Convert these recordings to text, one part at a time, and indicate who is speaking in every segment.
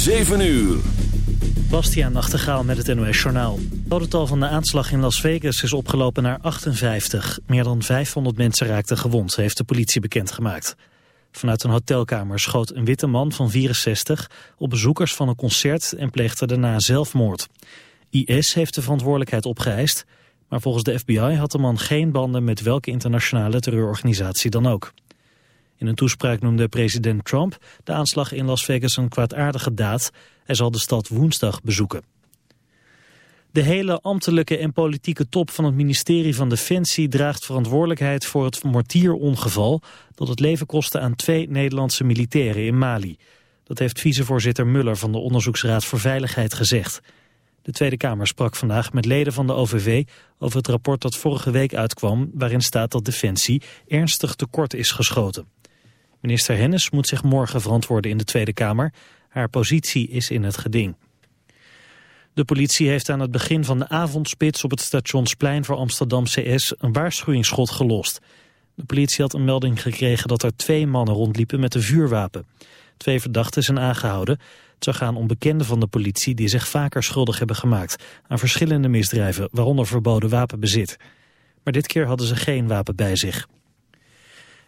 Speaker 1: 7 uur.
Speaker 2: Bastiaan Nachtegaal met het NOS Journaal. Het dodental van de aanslag in Las Vegas is opgelopen naar 58. Meer dan 500 mensen raakten gewond, heeft de politie bekendgemaakt. Vanuit een hotelkamer schoot een witte man van 64 op bezoekers van een concert en pleegde daarna zelfmoord. IS heeft de verantwoordelijkheid opgeëist, maar volgens de FBI had de man geen banden met welke internationale terreurorganisatie dan ook. In een toespraak noemde president Trump de aanslag in Las Vegas een kwaadaardige daad. Hij zal de stad woensdag bezoeken. De hele ambtelijke en politieke top van het ministerie van Defensie draagt verantwoordelijkheid voor het mortierongeval dat het leven kostte aan twee Nederlandse militairen in Mali. Dat heeft vicevoorzitter Muller van de Onderzoeksraad voor Veiligheid gezegd. De Tweede Kamer sprak vandaag met leden van de OVV over het rapport dat vorige week uitkwam waarin staat dat Defensie ernstig tekort is geschoten. Minister Hennis moet zich morgen verantwoorden in de Tweede Kamer. Haar positie is in het geding. De politie heeft aan het begin van de avondspits op het stationsplein voor Amsterdam CS een waarschuwingsschot gelost. De politie had een melding gekregen dat er twee mannen rondliepen met een vuurwapen. Twee verdachten zijn aangehouden. Het zou gaan om bekenden van de politie die zich vaker schuldig hebben gemaakt aan verschillende misdrijven, waaronder verboden wapenbezit. Maar dit keer hadden ze geen wapen bij zich.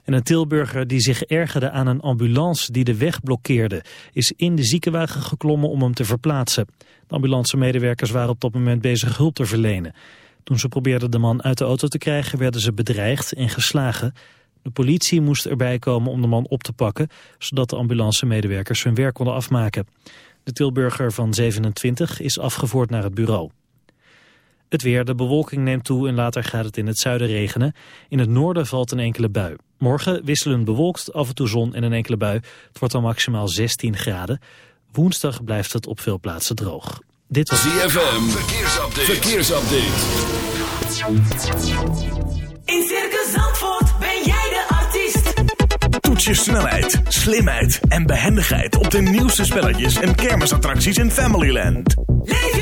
Speaker 2: En een Tilburger die zich ergerde aan een ambulance die de weg blokkeerde... is in de ziekenwagen geklommen om hem te verplaatsen. De ambulancemedewerkers waren op dat moment bezig hulp te verlenen. Toen ze probeerden de man uit de auto te krijgen... werden ze bedreigd en geslagen. De politie moest erbij komen om de man op te pakken... zodat de ambulancemedewerkers hun werk konden afmaken. De Tilburger van 27 is afgevoerd naar het bureau. Het weer, de bewolking neemt toe en later gaat het in het zuiden regenen. In het noorden valt een enkele bui. Morgen wisselen bewolkt, af en toe zon en een enkele bui. Het wordt dan maximaal 16 graden. Woensdag blijft het op veel plaatsen droog.
Speaker 1: Dit was ZFM, verkeersupdate. verkeersupdate.
Speaker 3: In Circus Zandvoort ben jij de artiest.
Speaker 4: Toets je snelheid, slimheid en behendigheid op de nieuwste spelletjes en kermisattracties in Familyland.
Speaker 3: Leef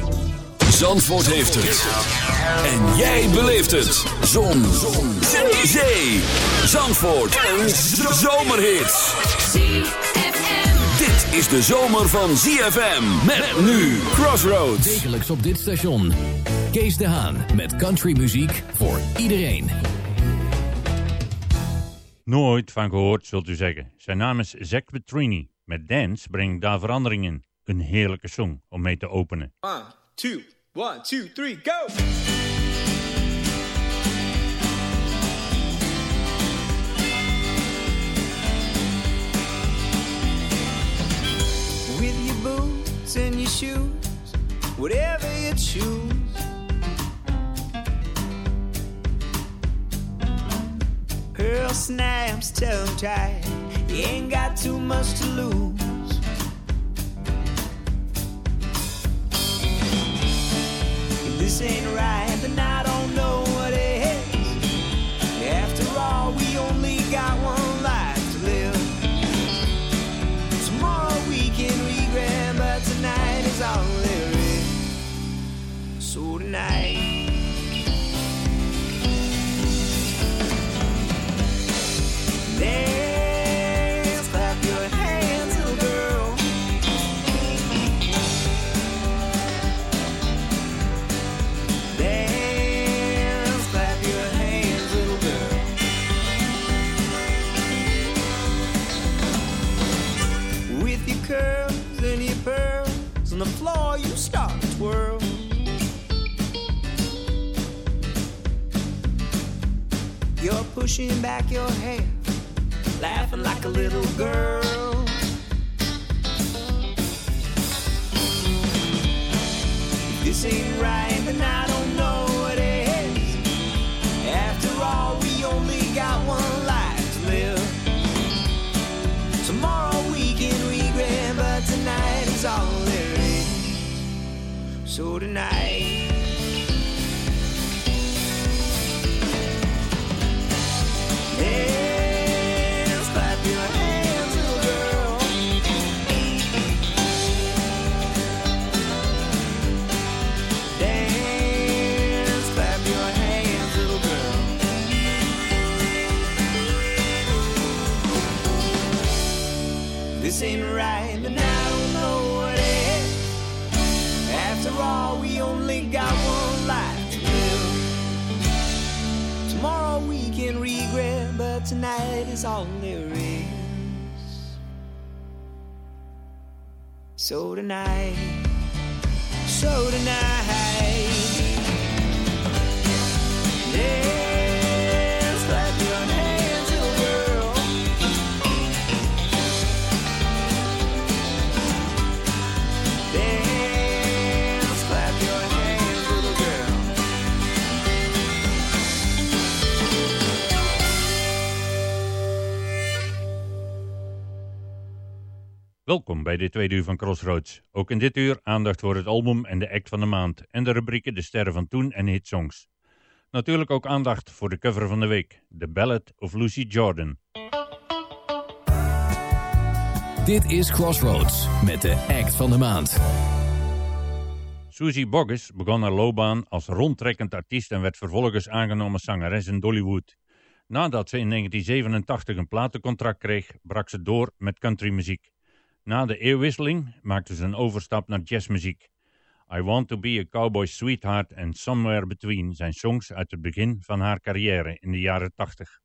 Speaker 1: Zandvoort heeft het. En jij beleeft het. Zon. Zon. Zee. Zee. Zandvoort. Een zomerhit. Dit is de zomer van ZFM. Met nu Crossroads.
Speaker 5: Wekelijks op dit station. Kees de Haan met countrymuziek voor iedereen.
Speaker 6: Nooit van gehoord, zult u zeggen. Zijn naam is Zack Petrini. Met Dance brengt daar verandering in. Een heerlijke song om mee te openen.
Speaker 7: One, two, one, two, three, go! With your boots and your shoes, whatever you choose. Pearl snaps tongue tied, you ain't got too much to lose.
Speaker 8: This ain't right, then I don't know what is. After all, we only got one life to live. Tomorrow we can regret, but tonight is all there is. So tonight. Dance, start to twirl. You're pushing back your hair, laughing like a little girl. This ain't right, then I Tonight. Is all there is. So tonight, so tonight, dance,
Speaker 9: Welkom bij dit tweede uur van Crossroads. Ook in dit uur aandacht voor het album en de act van de maand en de rubrieken De Sterren van Toen en Hitsongs. Natuurlijk ook aandacht voor de cover van de week, The Ballad of Lucy Jordan.
Speaker 5: Dit is Crossroads met de act van de maand.
Speaker 9: Susie Boggess begon haar loopbaan als rondtrekkend artiest en werd vervolgens aangenomen zangeres in Dollywood. Nadat ze in 1987 een platencontract kreeg, brak ze door met countrymuziek. Na de eeuwwisseling maakte ze een overstap naar jazzmuziek. I Want to Be a Cowboy Sweetheart en Somewhere Between zijn songs uit het begin van haar carrière in de jaren 80.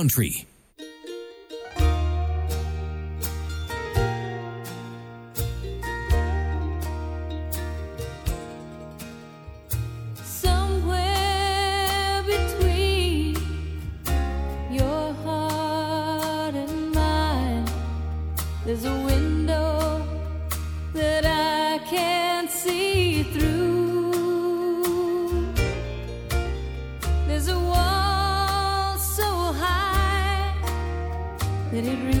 Speaker 5: Country.
Speaker 9: Somewhere between your heart and mine, there's a window that it reaches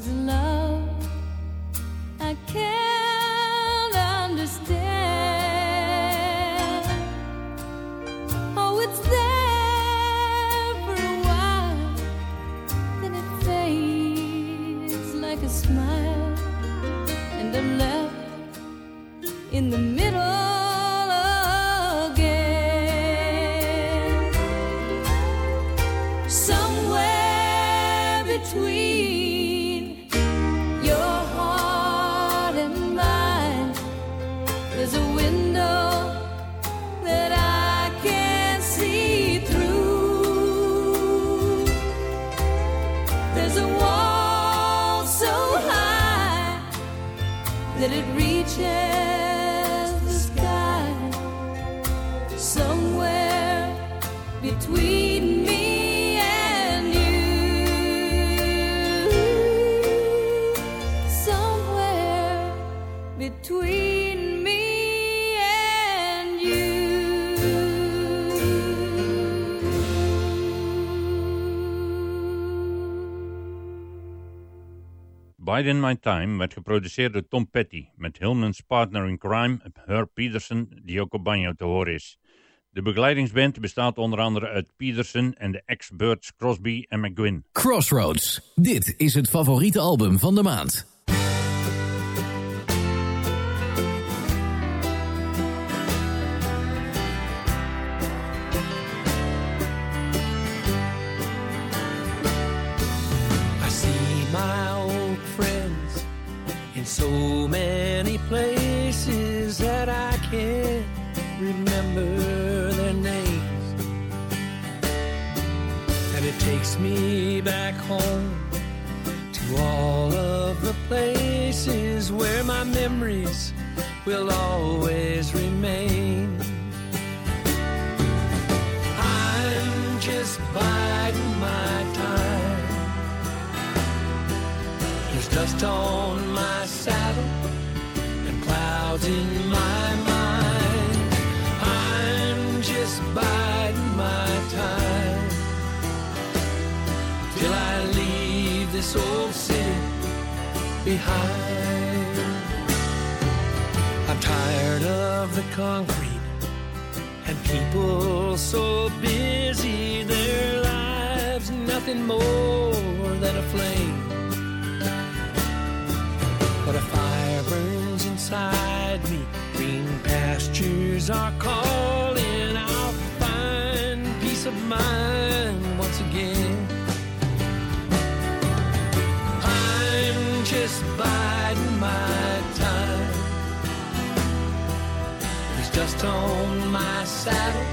Speaker 9: is love
Speaker 6: Biden My Time werd geproduceerd door Tom Petty met Hillman's partner in crime, Herb Peterson, die ook op banjo te horen is. De begeleidingsband bestaat onder andere uit Peterson en de ex-Birds Crosby en McGuinn.
Speaker 5: Crossroads. Dit is het favoriete album van de maand.
Speaker 7: So many places that I can't remember their names. And it takes me back home to all of the places where my memories will always remain. I'm just biding my time. There's dust on saddle and clouds in my mind. I'm just biding my time till I leave this old city behind. I'm tired of the concrete and people so busy, their lives nothing more than a flame. But a fire burns inside me. Green pastures are calling. I'll find peace of mind once again. I'm just biding my time. There's dust on my saddle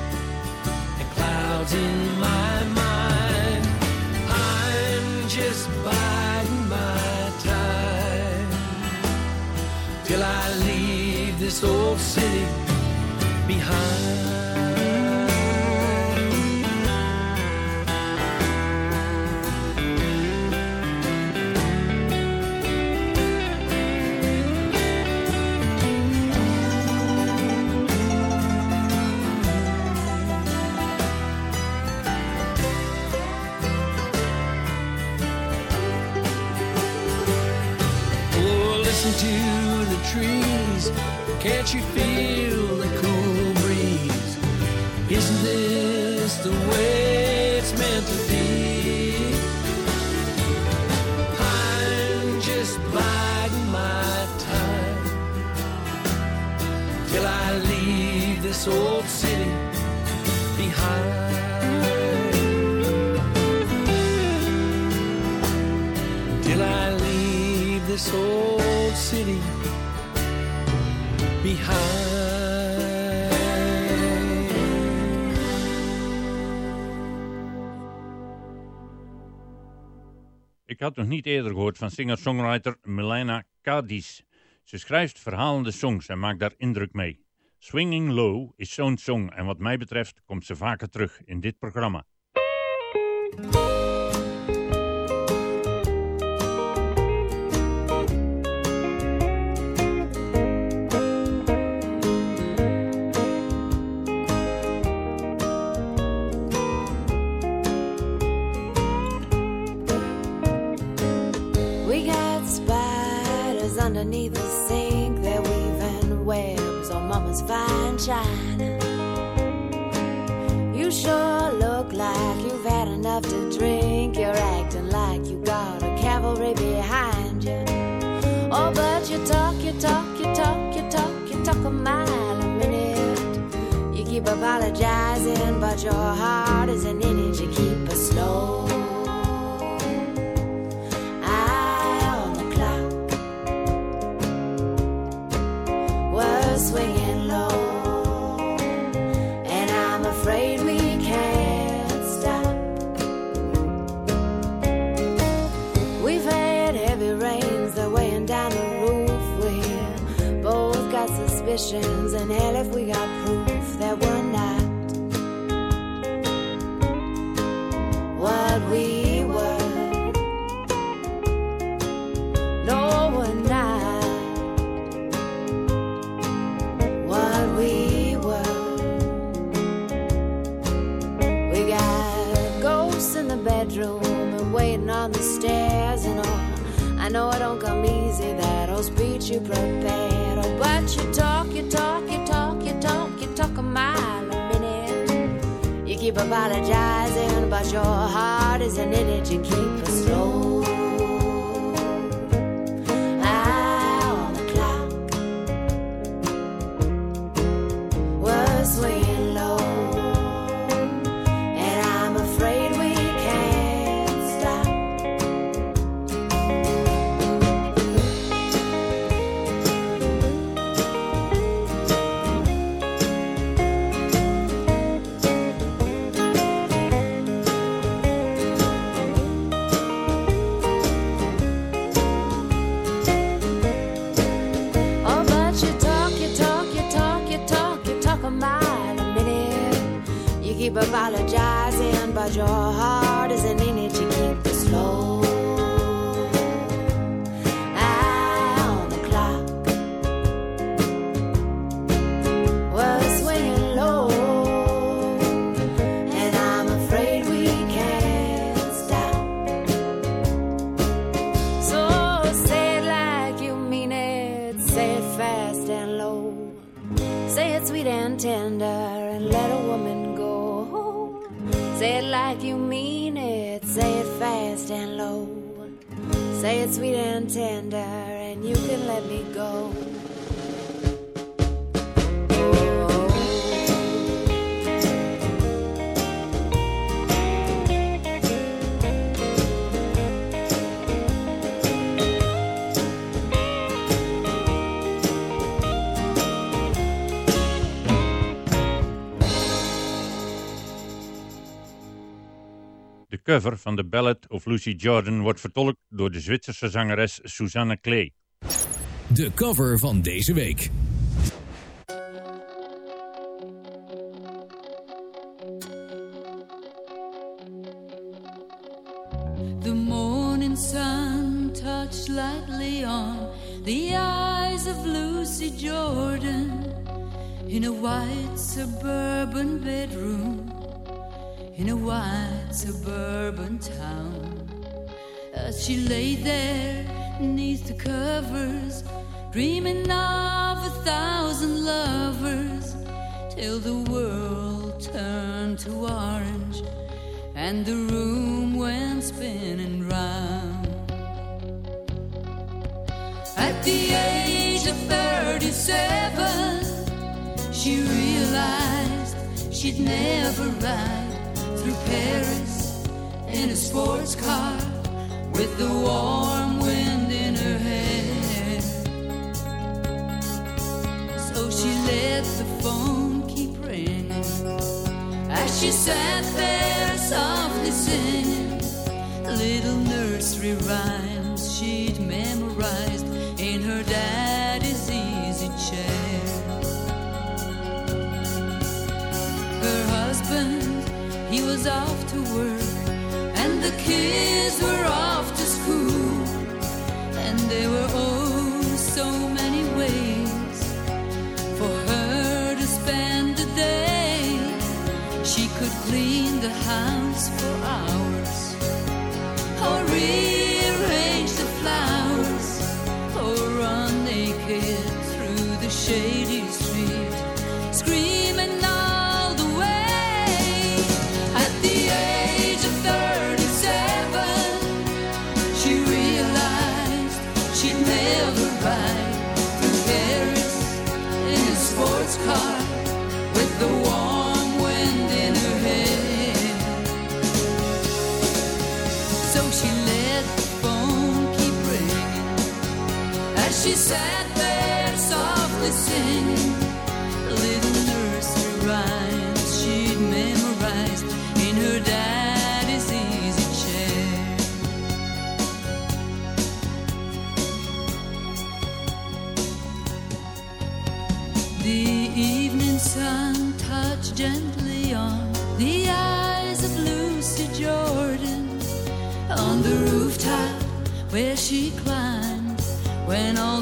Speaker 7: and clouds in my mind. Till I leave this old city behind. Oh, to. Can't you feel the cool breeze? Isn't this the way it's meant to be? I'm just biding my time till I leave this old city behind. till I leave this old
Speaker 6: Ik had nog niet eerder gehoord van singer-songwriter Milena Cadiz. Ze schrijft verhalende songs en maakt daar indruk mee. Swinging Low is zo'n song en wat mij betreft komt ze vaker terug in dit programma.
Speaker 10: To drink. You're acting like you got a cavalry behind you. Oh, but you talk, you talk, you talk, you talk, you talk a mile a minute. You keep apologizing, but your heart isn't in it. Tender and let a woman go. Say it like you mean it. Say it fast and low. Say it sweet and tender and you can let me go.
Speaker 6: Cover van The Ballad of Lucy Jordan wordt vertolkt door de Zwitserse zangeres Susanne Klee.
Speaker 5: De cover van deze week.
Speaker 9: The morning sun touched lightly on the eyes of Lucy Jordan in a white suburban bedroom in a white suburban town. As she lay there neath the covers, dreaming of a thousand lovers, till the world turned to orange and the room went spinning round. At the age of 37, she realized she'd never ride through Paris in a sports car with the warm wind in her hair. So she let the phone keep ringing as she sat there softly singing little nursery rhymes she'd memorized in her daddy's the house for hours, or rearrange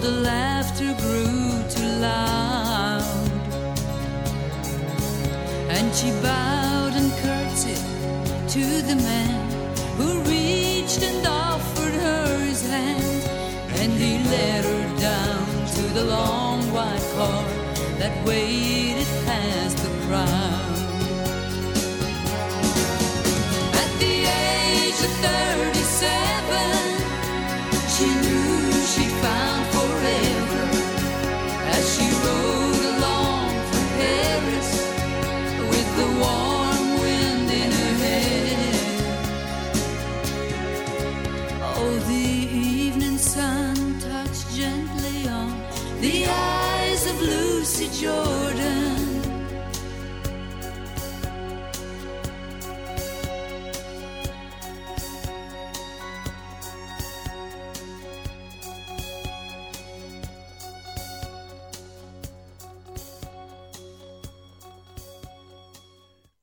Speaker 9: the laughter grew too loud. And she bowed and curtsied to the man who reached and offered her his hand, and he led her down to the long white car that waited past the crowd.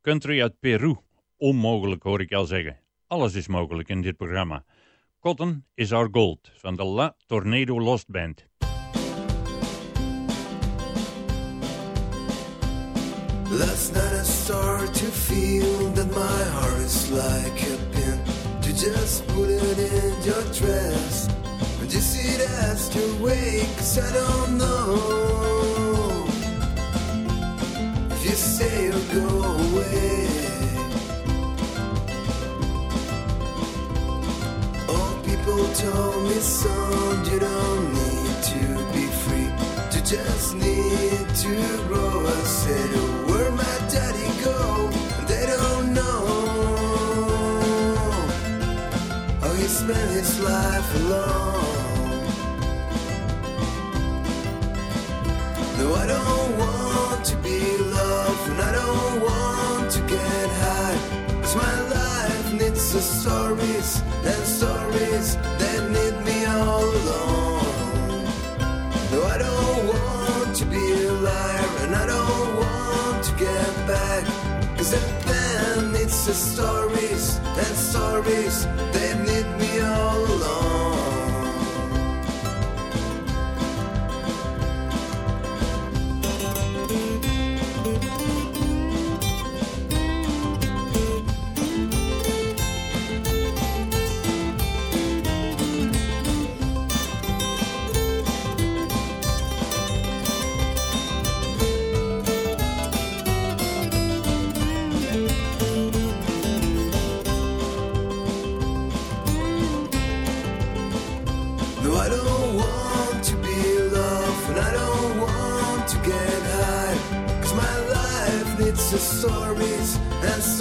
Speaker 6: Country uit Peru. Onmogelijk hoor ik al zeggen. Alles is mogelijk in dit programma. Cotton is our gold van de La Tornado Lost Band.
Speaker 11: Last night I started to feel that my heart is like a pin. You just put it in your dress. And you see it as you wake, 'cause I don't know if you stay or go away. People told me, you don't need to be free. You just need to grow. I said, my daddy go? They don't know how he spent his life alone. No, I don't want to be loved, and I don't want to get high. 'Cause my life needs the stories and stories that need me all alone. No, I don't want to be a liar and I don't want to get back. Cause needs the stories and stories that need me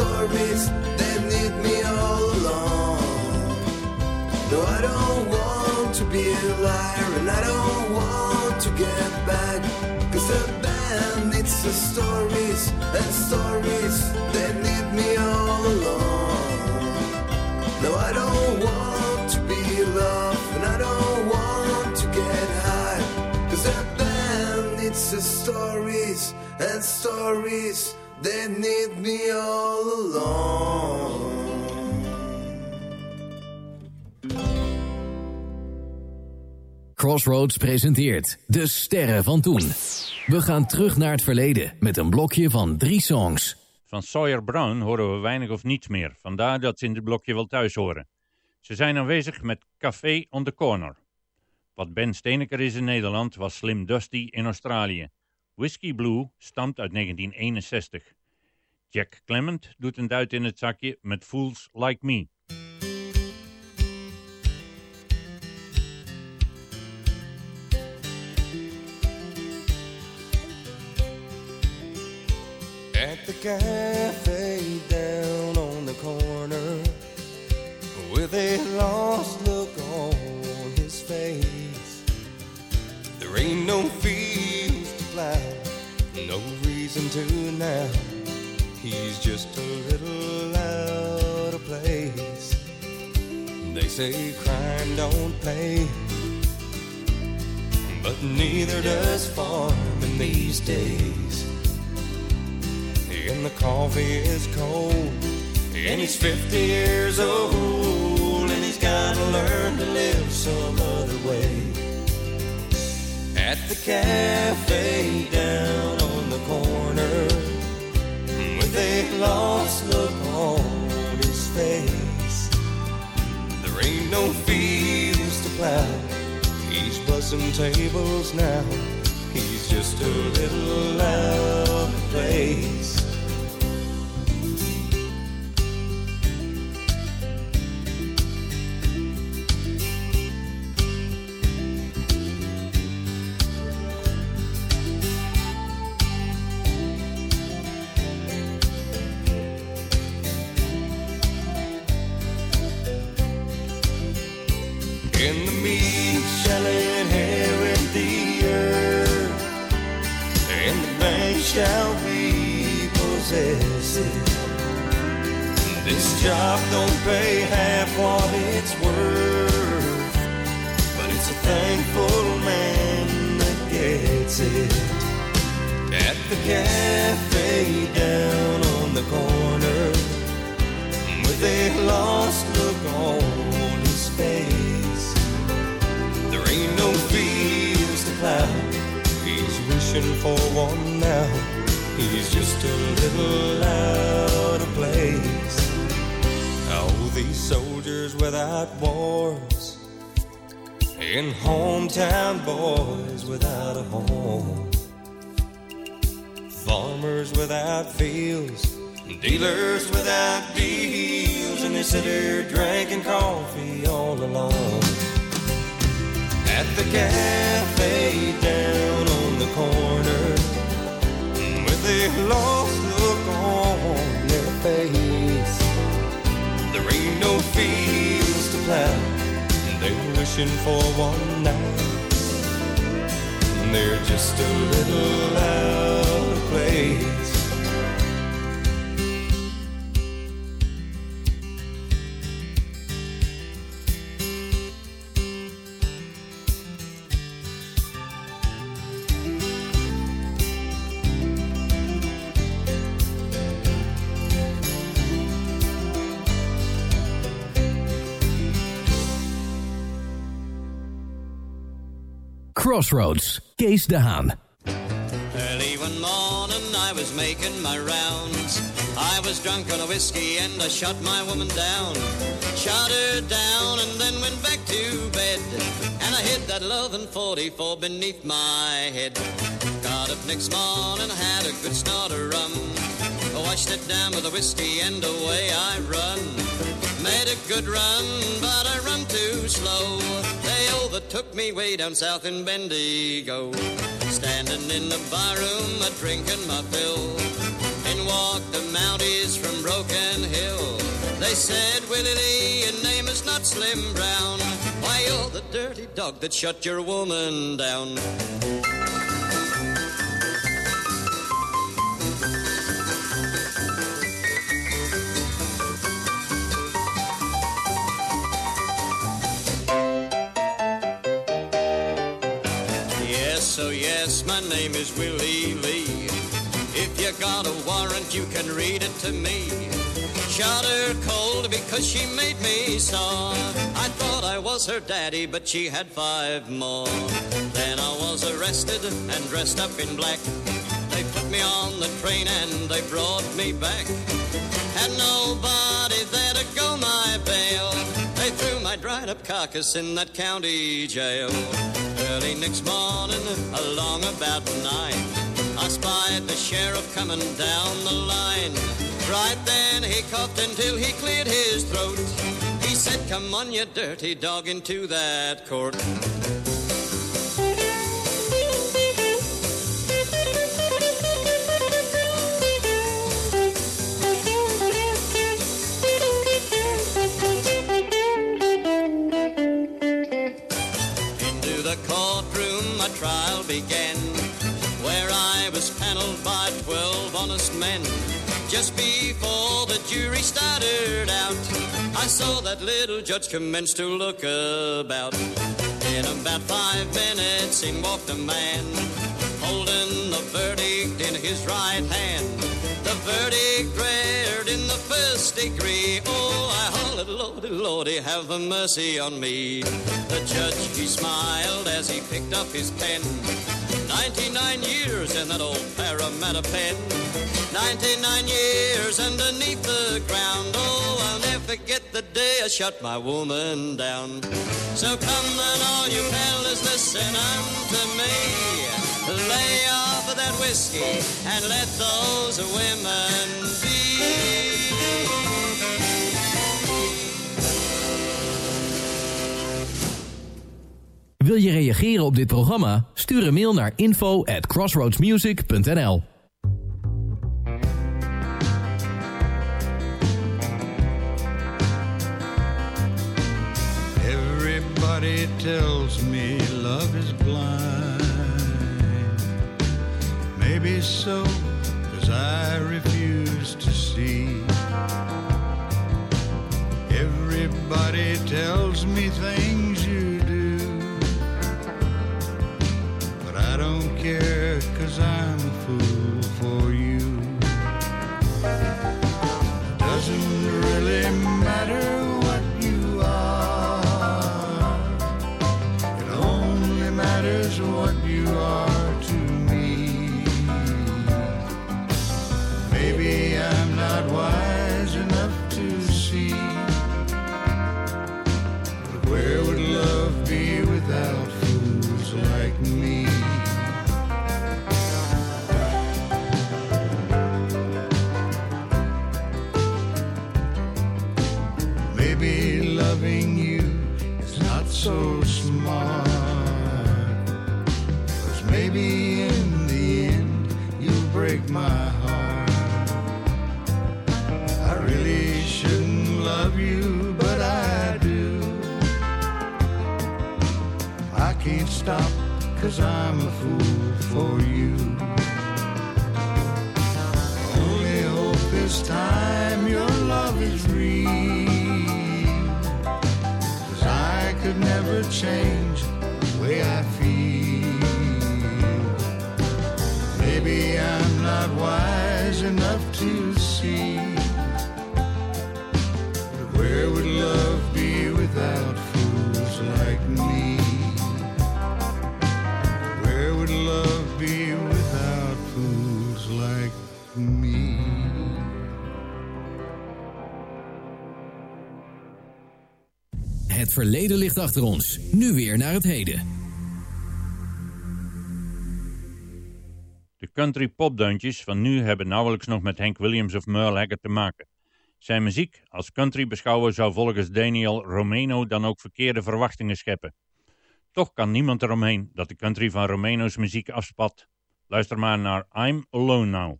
Speaker 11: stories that need me all along. No, I don't want to be a liar and I don't want to get back. Cause the band needs the stories and stories that need me all along. No, I don't want to be loved and I don't want to get high. Cause that band needs the stories and stories that need me all along.
Speaker 5: Crossroads presenteert De Sterren van Toen. We gaan terug naar het verleden met een blokje van drie songs.
Speaker 6: Van Sawyer Brown horen we weinig of niets meer, vandaar dat ze in dit blokje wel thuis horen. Ze zijn aanwezig met Café on the Corner. Wat Ben Steeneker is in Nederland, was Slim Dusty in Australië. Whiskey Blue stamt uit 1961. Jack Clement doet een duit in het zakje met Fools Like Me.
Speaker 12: At the now. He's just a little out of place. They say crime don't pay, but neither does farming these days and the coffee is cold. And he's 50 years old, and he's gotta learn to live some other way. At the cafe down on the corner, a lost look on his face. There ain't no fields to plow, he's bussing tables now. He's just a little out of place. Possessed. This job don't pay half what it's worth, but it's a thankful man that gets it. At the cafe down on the corner, with a lost look on his face. There ain't no fields to plow. He's wishing for one now. He's just a little out of place. Oh, these soldiers without wars and hometown boys without a home. Farmers without fields, dealers without deals, and they sit there drinking coffee all alone. At the cafe down on the corner, a lost look on their face. There ain't no fields to plow, they're wishing for one now. They're just a little out of place.
Speaker 5: Crossroads, Kees de Haan.
Speaker 13: Early one morning I was making my rounds. I was drunk on a whiskey and I shot my woman down. Shot her down and then went back to bed. And I hid that loving 44 beneath my head. Got up next morning, had a good snort of rum. I washed it down with a whiskey and away I run. Made a good run, but I run too slow. They overtook me way down south in Bendigo. Standing in the barroom, a drinking my fill. In walked the Mounties from Broken Hill. They said, Willie Lee, your name is not Slim Brown. Why, you're the dirty dog that shut your woman down. Yes, my name is Willie Lee. If you got a warrant, you can read it to me. Shot her cold because she made me sore. I thought I was her daddy, but she had five more. Then I was arrested and dressed up in black. They put me on the train and they brought me back. Had nobody there to go my bail. My dried up carcass in that county jail. Early next morning, along about nine, I spied the sheriff coming down the line. Right then he coughed until he cleared his throat. He said, Come on, you dirty dog, into that court. Trial began, where I was paneled by twelve honest men. Just before the jury started out, I saw that little judge commence to look about. In about five minutes, in walked a man, holding the verdict in his right hand. The verdict read in the first degree. Oh, I Lordy, Lordy, have mercy on me. The judge, he smiled as he picked up his pen. 99 years in that old Parramatta pen. 99 years underneath the ground. Oh, I'll never forget the day I shut my woman down. So come and all you fellas, listen unto me. Lay off of that whiskey and let those women be.
Speaker 5: Wil je reageren op dit programma? Stuur een mail naar info at crossroadsmusic.nl
Speaker 14: Everybody tells me love is blind. Maybe so, cause I refuse to see. Everybody tells me things care, cause I'm
Speaker 5: verleden ligt achter ons. Nu weer naar het heden.
Speaker 6: De country popdeuntjes van nu hebben nauwelijks nog met Hank Williams of Merle Haggard te maken. Zijn muziek als country beschouwen zou volgens Daniel Romano dan ook verkeerde verwachtingen scheppen. Toch kan niemand eromheen dat de country van Romano's muziek afspat. Luister maar naar I'm Alone Now.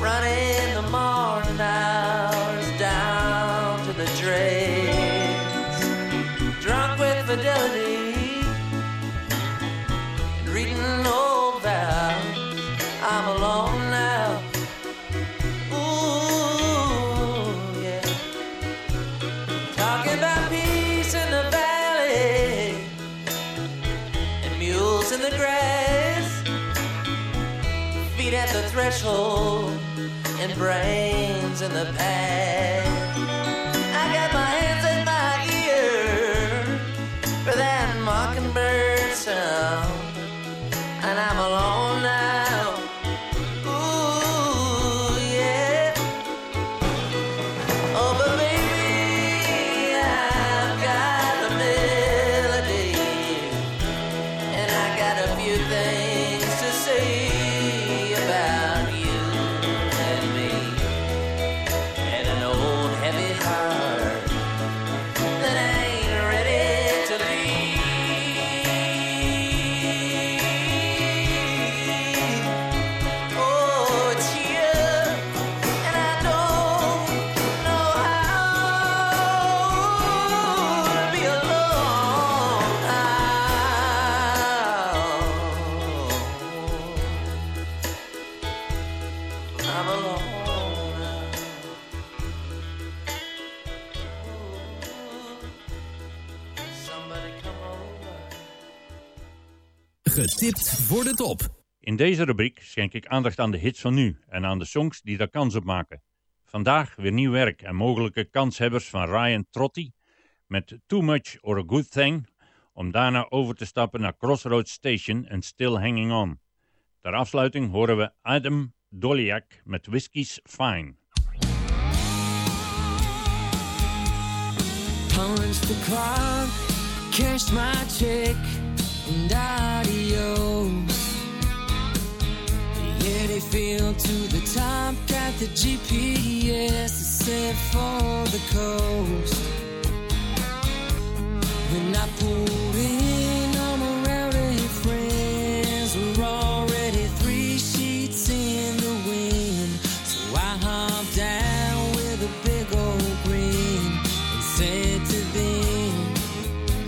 Speaker 15: Running and brains in the past. In
Speaker 6: deze rubriek schenk ik aandacht aan de hits van nu en aan de songs die daar kans op maken. Vandaag weer nieuw werk en mogelijke kanshebbers van Ryan Trotty met Too Much or a Good Thing, om daarna over te stappen naar Crossroads Station en Still Hanging On. Ter afsluiting horen we Adam Doliak met Whiskey's Fine.
Speaker 15: the my and. Yet it failed to the top, got the GPS set for the coast. When I pulled in, all my rowdy friends were already three sheets in the wind. So I hopped out with a big old grin and said to them,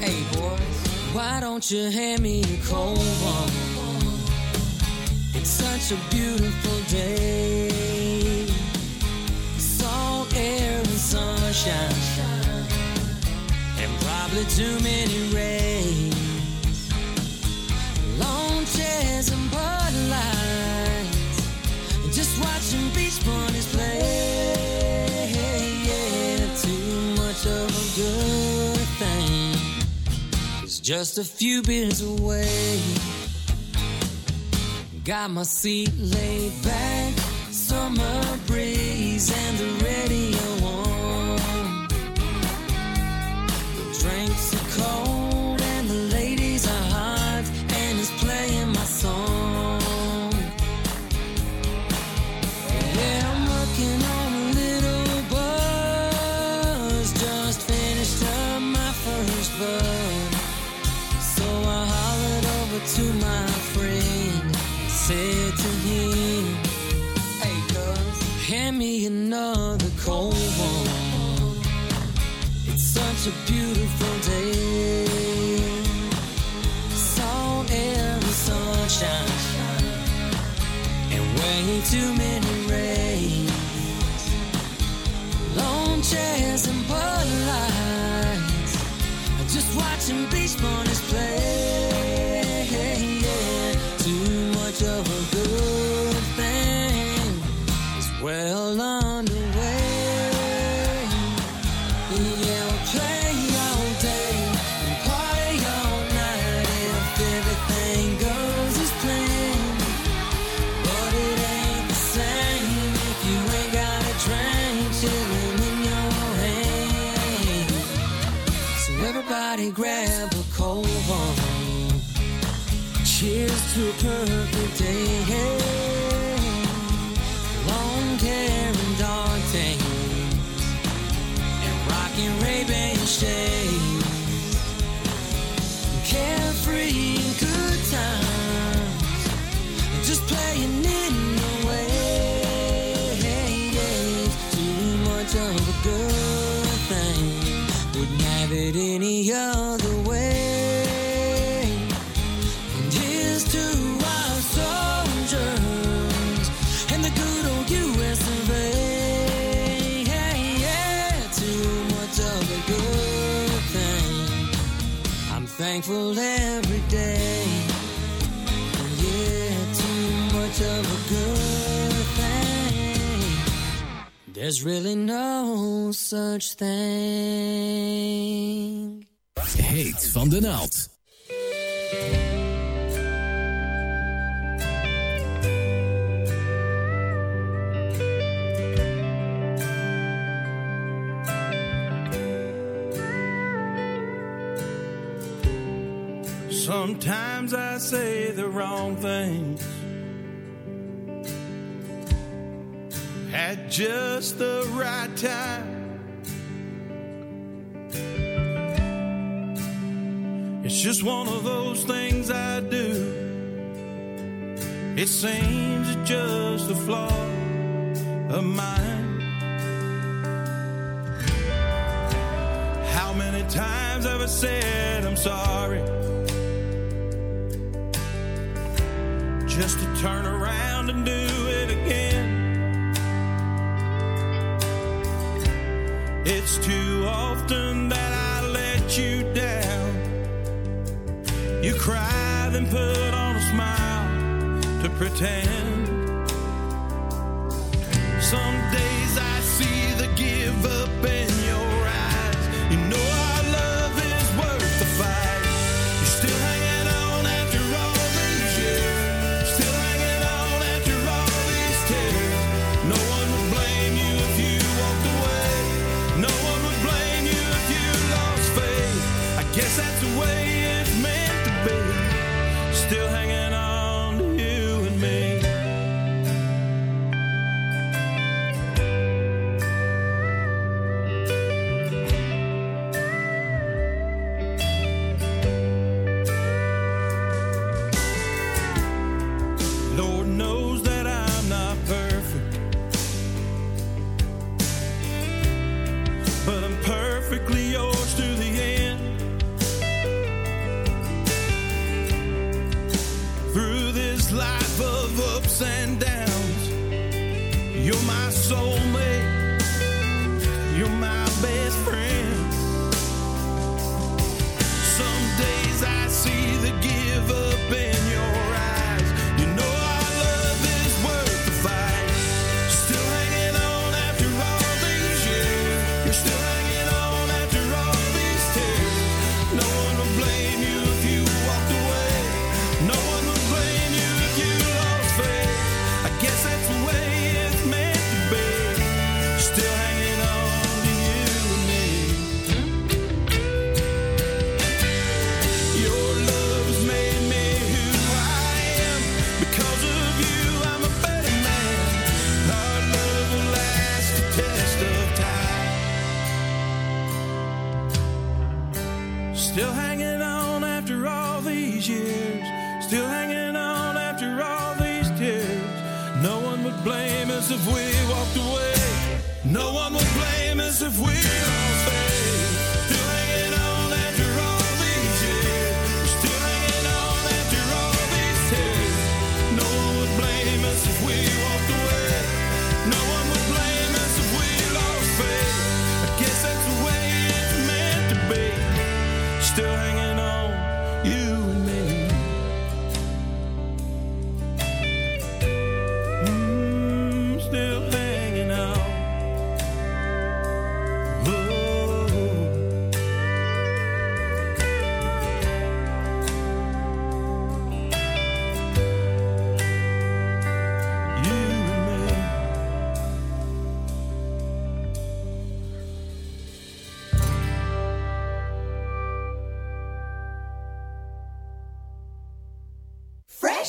Speaker 15: Hey boys, why don't you hand me a cold one? Such a beautiful day. Salt air and sunshine. And probably too many rays. Long chairs and Bud Lights. Just watching beach bunnies play. Too much of a good thing. It's just a few beers away. Got my seat laid back, summer breeze and the radio on. The drinks are cold and the ladies are hot, and it's playing my song. Yeah, I'm working on a little buzz, just finished up my first bud. So I hollered over to my friend, said to him, Hey, cuz, hand me another cold one. It's such a beautiful day. Salt air and sunshine, and way too many rays. Long chairs and Bud Lights. Just watching beach bunnies play. To a perfect day. Long hair and dark things. And rocking Ray-Ban shades. Carefree thankful every day. Yeah, too much of a good thing. There's really no such thing.
Speaker 5: Heet van de naald.
Speaker 16: Sometimes I say the wrong things at just the right time. It's just one of those things I do. It seems it's just a flaw of mine. How many times have I said I'm sorry? Just to turn around and do it again. It's too often that I let you down. You cry, then put on a smile to pretend. Some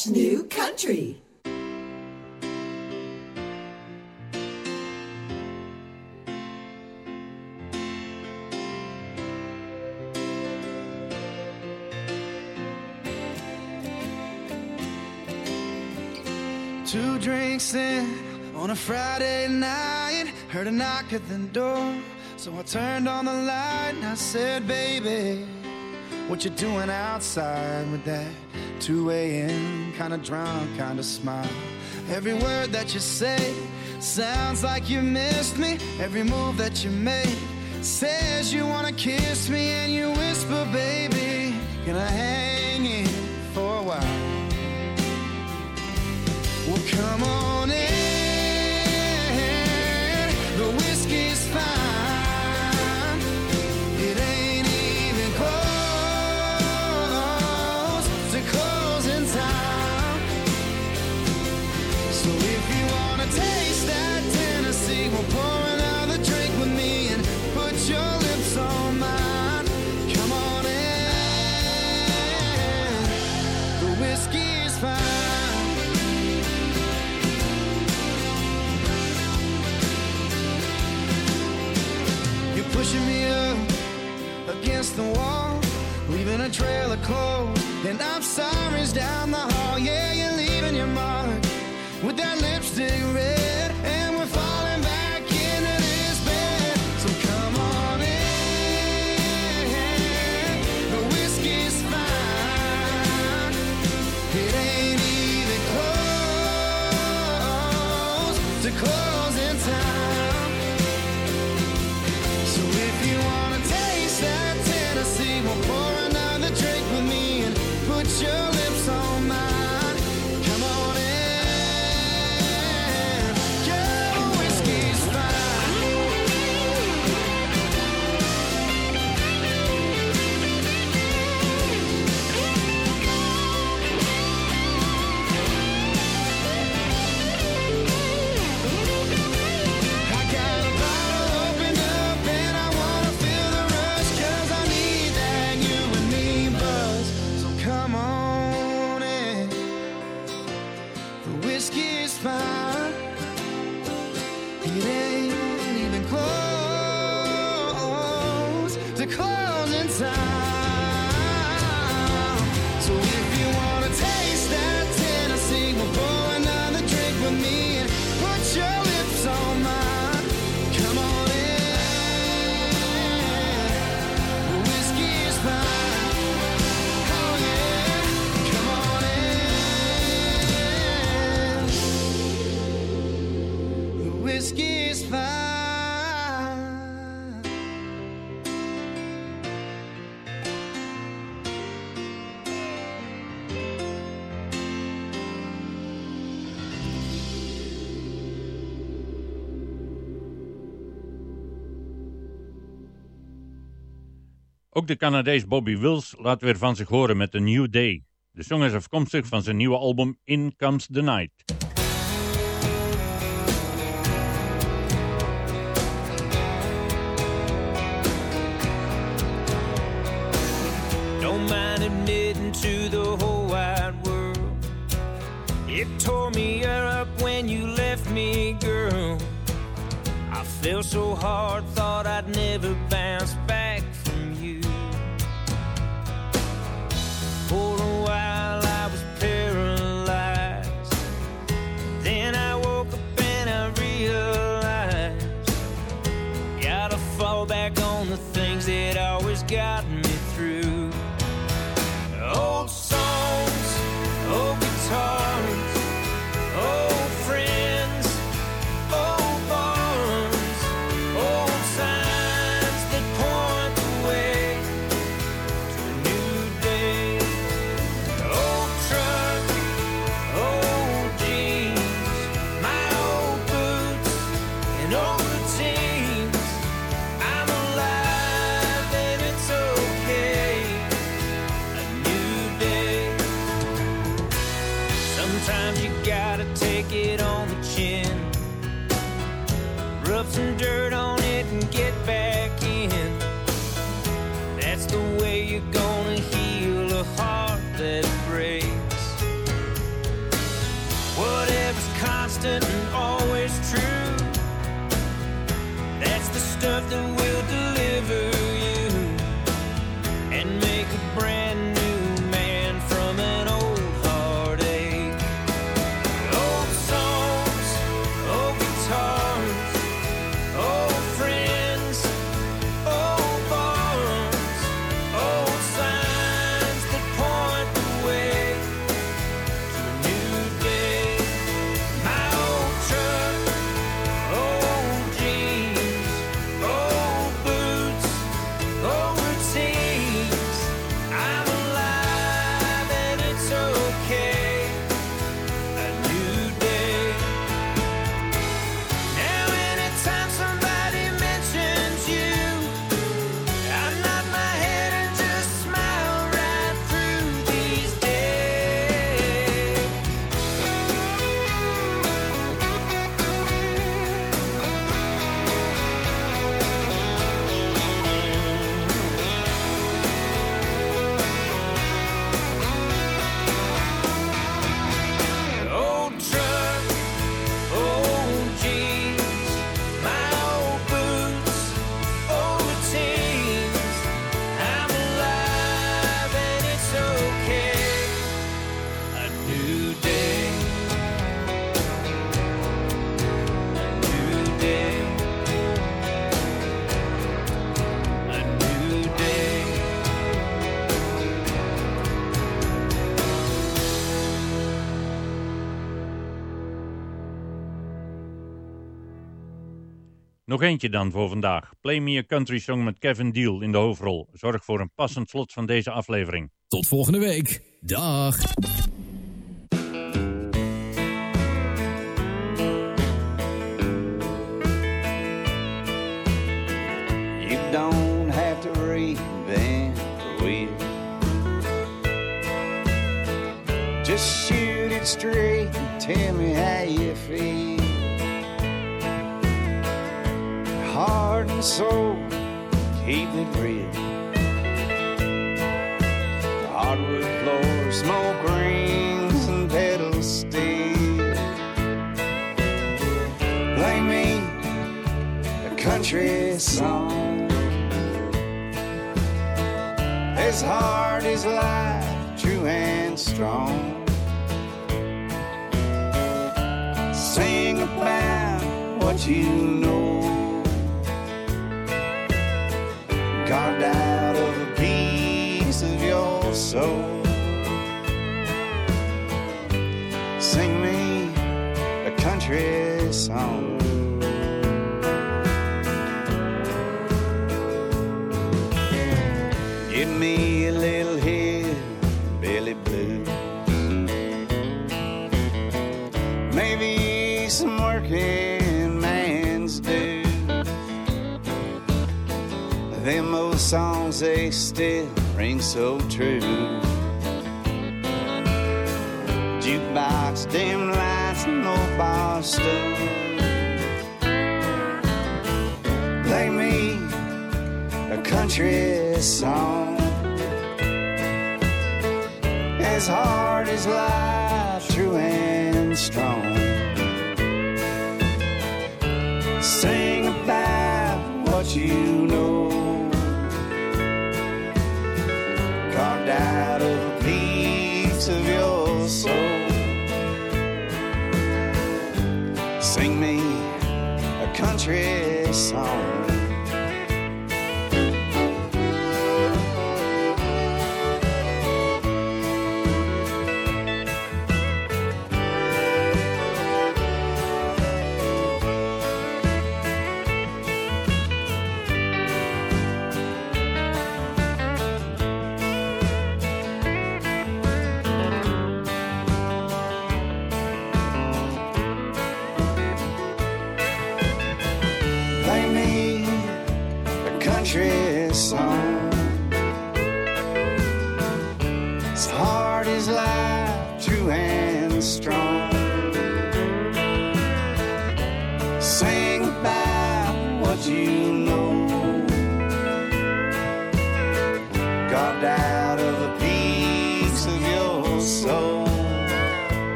Speaker 3: Fresh New Country.
Speaker 14: Two drinks in on a Friday night. Heard a knock at the door. So I turned on the light and I said, Baby, what you doing outside with that? 2 a.m., kinda drunk, kinda smile. Every word that you say sounds like you missed me. Every move that you make says you wanna kiss me, and you whisper, baby, can I hang in for a while? Well, come on. against the wall, leaving a trail of clothes.
Speaker 6: Ook de Canadees Bobby Wills laat weer van zich horen met een New Day. De song is afkomstig van zijn nieuwe album In Comes the Night.
Speaker 15: Don't mind admitting to the whole wide world. It tore me up when you left me, girl. I felt so hard, thought I'd never
Speaker 6: Nog eentje dan voor vandaag. Play Me a Country Song met Kevin Deal in de hoofdrol. Zorg voor een passend slot van deze aflevering.
Speaker 5: Tot volgende week. Dag.
Speaker 11: You don't have to reinvent the wheel. Just shoot it straight and tell me how you feel. Heart and soul, keep it real. Hardwood floors, smoke rings, and pedal steel. Play me a country song as hard as life, true and strong. Sing about what you know, they still ring so true. Jukebox, dim lights, no stool. Play me a country song as hard as life, true and strong. Of your soul. Sing me a country song.